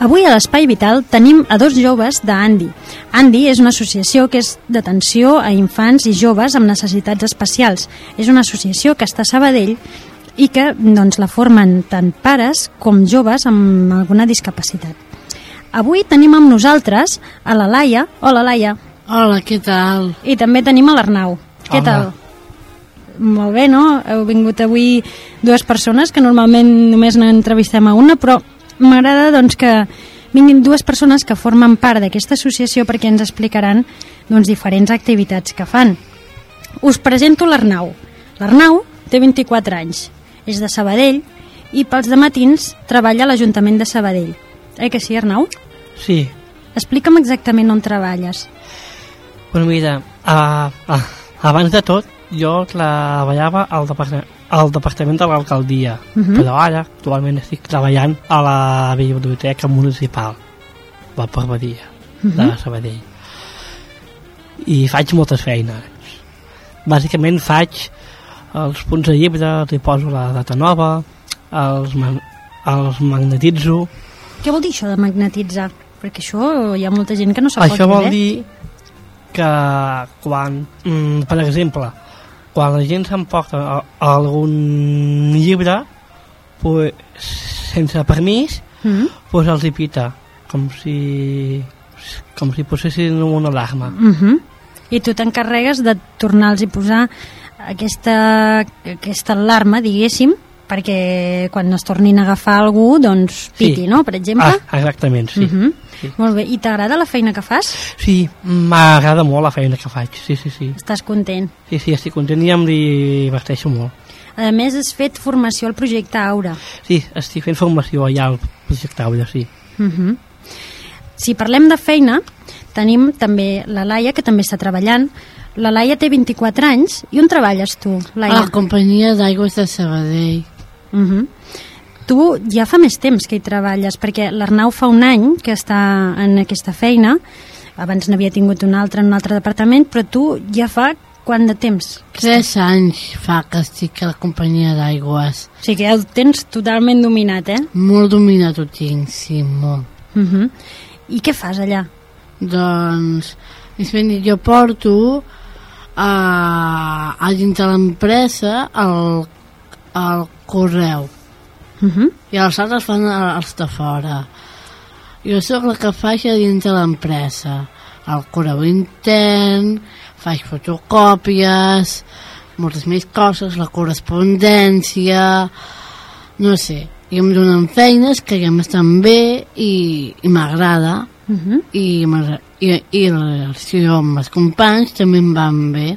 Avui a l'Espai Vital tenim a dos joves d'Andy. Andy és una associació que és d'atenció a infants i joves amb necessitats especials. És una associació que està a Sabadell i que doncs, la formen tant pares com joves amb alguna discapacitat. Avui tenim amb nosaltres a la Laia. Hola, Laia. Hola, què tal? I també tenim a l'Arnau. Què tal? Molt bé, no? Heu vingut avui dues persones, que normalment només n'entrevistem a una, però m'agrada doncs, que vinguin dues persones que formen part d'aquesta associació perquè ens explicaran doncs, diferents activitats que fan. Us presento l'Arnau. L'Arnau té 24 anys, és de Sabadell i pels matins treballa a l'Ajuntament de Sabadell. Eh que sí, Arnau? Sí, Explica'm exactament on treballes. bueno, mira, a, a, abans de tot jo treballava al, departament, al departament de l'alcaldia, Mhm. però ara actualment estic treballant a la biblioteca municipal, la Parvadia de Sabadell. I faig moltes feines. Bàsicament faig els punts de llibre, li poso la data nova, els, man- els magnetitzo, Què vol dir això de magnetitzar? Perquè això hi ha molta gent que no sap Això vol eh? dir que quan, mm, per exemple, quan la gent s'emporta algun llibre, pues, sense permís, Mm pues els hi pita, com si, com si posessin una alarma. -hmm. I tu t'encarregues de tornar-los a posar aquesta, aquesta alarma, diguéssim, perquè quan es tornin a agafar algú, doncs piti, Sí. no?, per exemple. Ah, exactament, sí. Mhm. sí. Molt bé. I t'agrada la feina que fas? Sí, m'agrada molt la feina que faig, sí, sí, sí. Estàs content. Sí, sí, estic content i em diverteixo molt. A més, has fet formació al projecte Aura. Sí, estic fent formació allà al projecte Aura, sí. Mhm. Si parlem de feina, tenim també la Laia, que també està treballant. La Laia té 24 anys. I on treballes tu, A Laia? la companyia d'aigües de Sabadell. Uh -huh. Tu ja fa més temps que hi treballes, perquè l'Arnau fa un any que està en aquesta feina, abans n'havia tingut un altre en un altre departament, però tu ja fa quant de temps? Tres anys fa que estic a la companyia d'aigües. O sigui que ja ho tens totalment dominat, eh? Molt dominat ho tinc, sí, molt. Uh -huh. I què fas allà? Doncs, més ben jo porto a, a dins de l'empresa el, el correu Uh -huh. i els altres fan el- els de fora. Jo sóc la que faig a dins de l'empresa. El correu intern, faig fotocòpies, moltes més coses, la correspondència, no sé. I em donen feines que ja m'estan bé i, i m'agrada Uh -huh. i, i, i la relació amb els companys també em van bé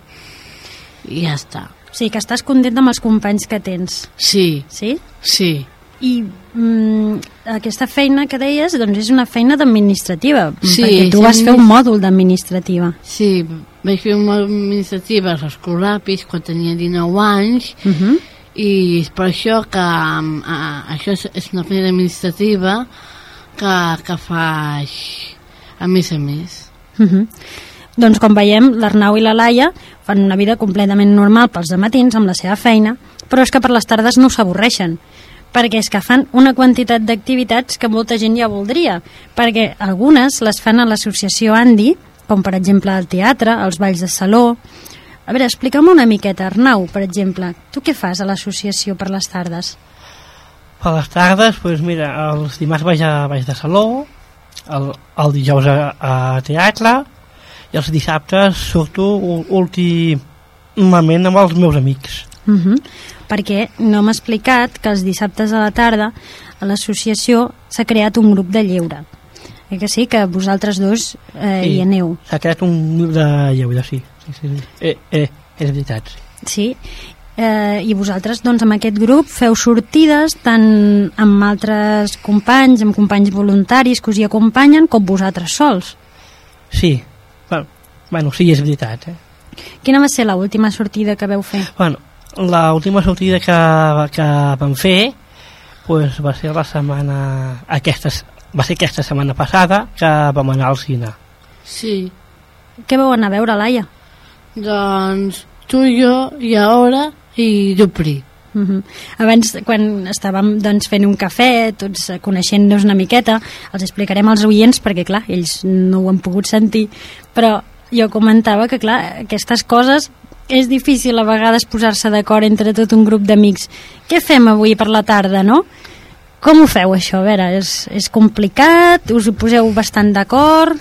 i ja està. O sigui que estàs content amb els companys que tens, Sí, sí? sí. I mm, aquesta feina que deies doncs és una feina d'administrativa, Sí, perquè tu és vas fer un mòdul d'administrativa. Sí, vaig fer una administrativa als Escolapis quan tenia 19 anys Uh -huh. i és per això que um, uh, això és, és una feina administrativa que, que faig a més a més. Uh -huh. Doncs com veiem, l'Arnau i la Laia fan una vida completament normal pels matins amb la seva feina, però és que per les tardes no s'avorreixen, perquè és que fan una quantitat d'activitats que molta gent ja voldria, perquè algunes les fan a l'associació Andy, com per exemple el teatre, els balls de saló... A veure, explica'm una miqueta, Arnau, per exemple, tu què fas a l'associació per les tardes? Per les tardes, doncs mira, els dimarts vaig, a, vaig de saló, el, el dijous a, a teatre, i els dissabtes surto últimament amb els meus amics. Uh -huh. Perquè no m'ha explicat que els dissabtes a la tarda a l'associació s'ha creat un grup de lleure. Eh que sí, que vosaltres dos eh, Sí. hi aneu. S'ha creat un grup de lleure, sí. sí, sí, sí. Eh, eh, és veritat, sí. Sí. Eh, I vosaltres, doncs, amb aquest grup feu sortides tant amb altres companys, amb companys voluntaris que us hi acompanyen, com vosaltres sols. Sí, bueno, sí, és veritat, eh? Quina va ser l'última sortida que veu fer? Bueno, l'última sortida que, que vam fer pues, va ser la setmana aquesta, va ser aquesta setmana passada que vam anar al cine Sí, Què vau anar a veure, Laia? doncs tu i jo i ara i Dupri. Uh -huh. Abans, quan estàvem doncs, fent un cafè, tots coneixent-nos una miqueta, els explicarem als oients, perquè clar, ells no ho han pogut sentir, però jo comentava que clar, aquestes coses és difícil a vegades posar-se d'acord entre tot un grup d'amics. Què fem avui per la tarda, no? Com ho feu, això? A veure, és, és complicat? Us ho poseu bastant d'acord?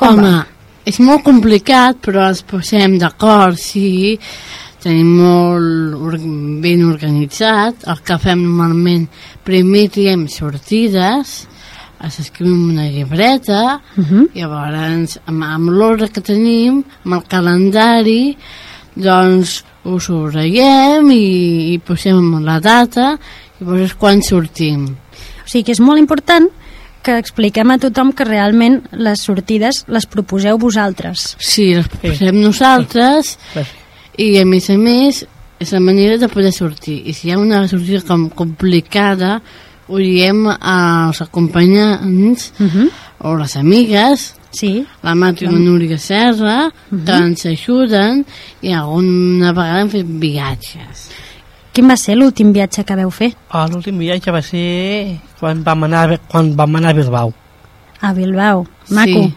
Com Home, va? és molt complicat, però ens posem d'acord, sí. Tenim molt ben organitzat. El que fem normalment, primer triem sortides, es escrivim una llibreta, Uh -huh. llavors, amb, amb l'hora que tenim, amb el calendari, doncs ho subratllem i, i posem la data, i llavors és quan sortim. O sigui que és molt important que expliquem a tothom que realment les sortides les proposeu vosaltres. Sí, les posem nosaltres Pues, i a més a més és la manera de poder sortir i si hi ha una sortida com complicada ho diem als acompanyants Uh -huh. o les amigues Sí, la Mati i la Núria Serra que ens ajuden i alguna vegada hem fet viatges quin va ser l'últim viatge que veu fer? ah, L'últim viatge va ser quan vam anar, quan vam anar a Bilbao. A Bilbao. Maco. Sí,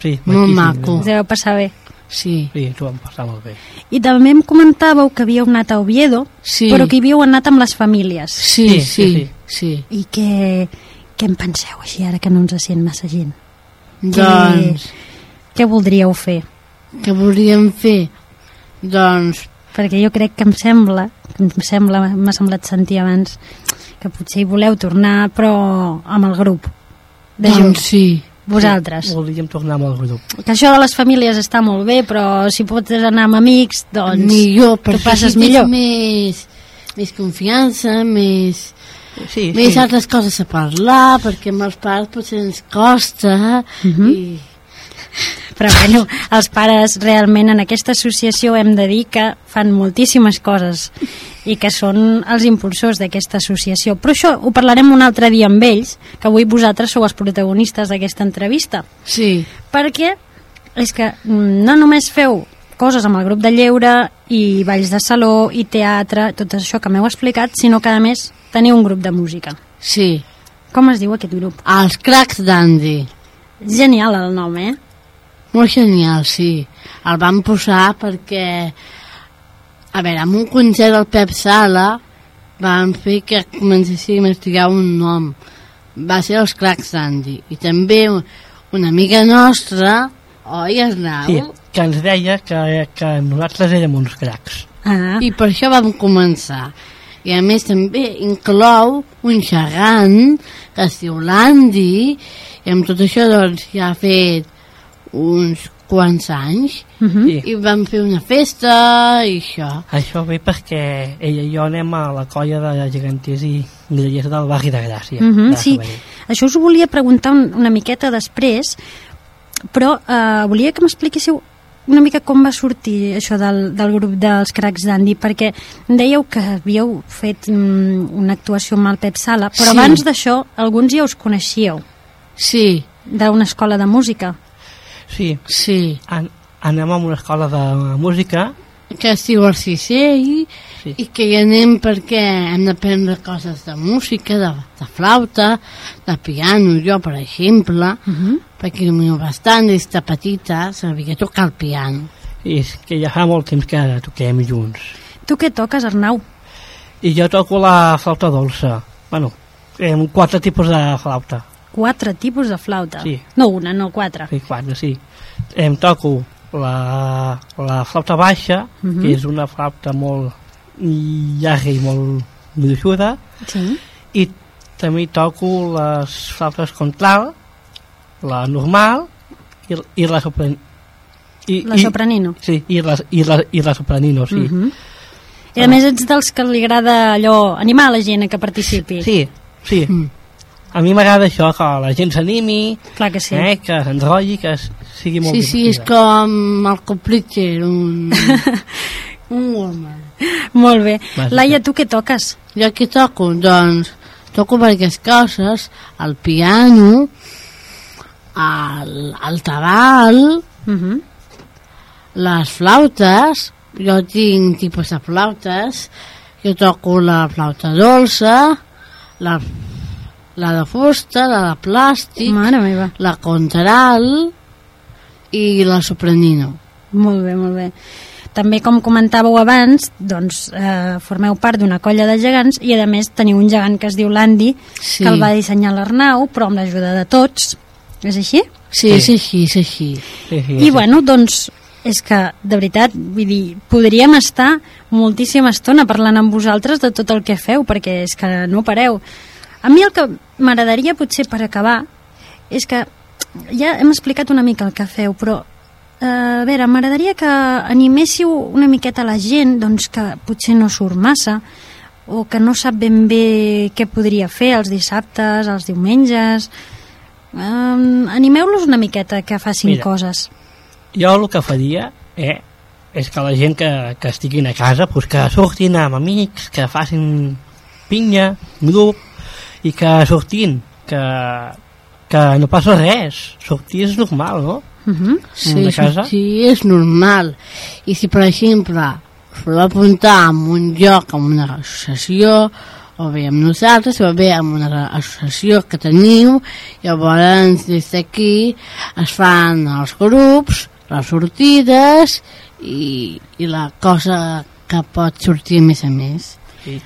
Sí, Molt maco. Us deu passar bé. sí, Sí, ens ho vam passar molt bé. I també em comentàveu que havíeu anat a Oviedo, sí. però que hi havíeu anat amb les famílies. sí, Sí, sí, sí, sí, sí. I què, què en penseu així ara que no ens sent massa gent? Doncs, Què voldríeu fer? què volíem fer? Doncs, Perquè jo crec que em sembla, que em sembla, m'ha semblat sentir abans, que potser hi voleu tornar, però amb el grup de doncs junts, sí. vosaltres. Voldríem tornar amb el grup. Que això de les famílies està molt bé, però si pots anar amb amics, doncs millor, perquè passes millor. més, més confiança, més, Sí, més sí. altres coses a parlar, perquè amb els pares potser ens costa, Mhm. i Però bueno, els pares realment en aquesta associació hem de dir que fan moltíssimes coses i que són els impulsors d'aquesta associació. Però això ho parlarem un altre dia amb ells, que avui vosaltres sou els protagonistes d'aquesta entrevista. sí, Perquè és que mm, no només feu coses amb el grup de lleure i balls de saló i teatre, tot això que m'heu explicat, sinó que a més teniu un grup de música. sí. Com es diu aquest grup? Els cracs d'Andy. Genial el nom, eh? Molt genial, sí. El vam posar perquè, a veure, amb un concert del Pep Sala vam fer que comencéssim a estudiar un nom. Va ser els cracs d'Andy. I també una amiga nostra, oi, Arnau? Sí, que ens deia que, que nosaltres érem uns cracs. Ah, I per això vam començar. I a més també inclou un gegant que es diu l'Andy i amb tot això doncs ja ha fet uns quants anys uh -huh. Sí. i vam fer una festa i això. Això ve perquè ella i jo anem a la colla de geganters i grellers del barri de Gràcia. Mhm, de sí, això us ho volia preguntar un, una miqueta després, però eh, volia que m'expliquéssiu una mica com va sortir això del, del grup dels cracs d'Andy, perquè dèieu que havíeu fet mm, una actuació amb el Pep Sala, però Sí. abans d'això alguns ja us coneixíeu, Sí, d'una escola de música. Sí, sí. an anem a una escola de música Que es diu el Cicell Sí. i que hi anem perquè hem d'aprendre coses de música, de, de flauta, de piano, jo per exemple, Uh -huh. perquè il·lumino bastant des de petita, sabia tocar el piano. i és que ja fa molt temps que toquem junts. Tu què toques, Arnau? I jo toco la flauta dolça. Bueno, amb quatre tipus de flauta. Quatre tipus de flauta. Sí. No una, no quatre. Sí, quatre, sí. Em toco la, la flauta baixa, Mhm. que és una flauta molt llarga i molt gruixuda, Sí. i també toco les flautes contralt, la normal i, i la sopran... I, La i- sopranino. Sí, i la, i la, i la sopranino, sí. Uh -huh. I a més ets dels que li agrada allò, animar a la gent a que participi. Sí, sí. Mm. A mi m'agrada això, que la gent s'animi, que sí. eh, que s'enrotlli, que sigui molt Sí, sí, és divertida. com el Copritger, un, un woman. Molt bé. Vaja. Laia, tu què toques? Jo què toco? Doncs toco diverses coses, el piano, el, el tabal, Uh -huh. les flautes, jo tinc tipus de flautes, Jo toco la flauta dolça, la, la de fusta, la de plàstic, Mare meva. la contral i la sopranino. Molt bé, molt bé. També, com comentàveu abans, doncs, eh, formeu part d'una colla de gegants i, a més, teniu un gegant que es diu l'Andy, Sí. que el va dissenyar l'Arnau, però amb l'ajuda de tots. És així? Sí, és així, és així. Sí, sí, I, sí. bueno, doncs, és que, de veritat, vull dir, podríem estar moltíssima estona parlant amb vosaltres de tot el que feu, perquè és que no pareu. A mi el que m'agradaria, potser, per acabar, és que ja hem explicat una mica el que feu, però eh, a veure, m'agradaria que animéssiu una miqueta la gent doncs, que potser no surt massa o que no sap ben bé què podria fer els dissabtes, els diumenges... Um, Animeu-los una miqueta que facin Mira. coses. Jo el que faria eh, és que la gent que, que estiguin a casa pues, que surtin amb amics, que facin pinya, grup i que sortin que, que no passa res sortir és normal, no? Uh -huh. Sí, casa? sí, és normal. I si, per exemple, us voleu apuntar en un lloc, en una associació, o bé amb nosaltres, o bé amb una associació que teniu, llavors des d'aquí es fan els grups, les sortides i, i la cosa que pot sortir a més a més. Sí.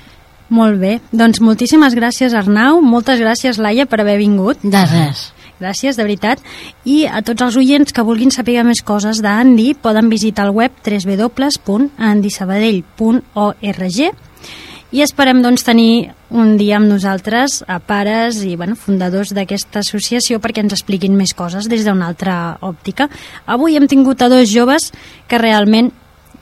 Molt bé, doncs moltíssimes gràcies Arnau, moltes gràcies Laia per haver vingut, De res. gràcies de veritat, i a tots els oients que vulguin saber més coses d'Andy poden visitar el web www.andysabadell.org i esperem doncs tenir un dia amb nosaltres a pares i bueno, fundadors d'aquesta associació perquè ens expliquin més coses des d'una altra òptica. Avui hem tingut a dos joves que realment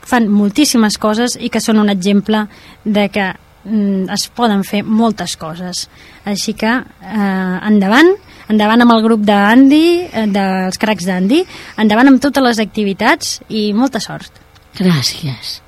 fan moltíssimes coses i que són un exemple de que es poden fer moltes coses. Així que eh, endavant, endavant amb el grup d'Andy, eh, dels cracs d'Andy, endavant amb totes les activitats i molta sort. Gràcies.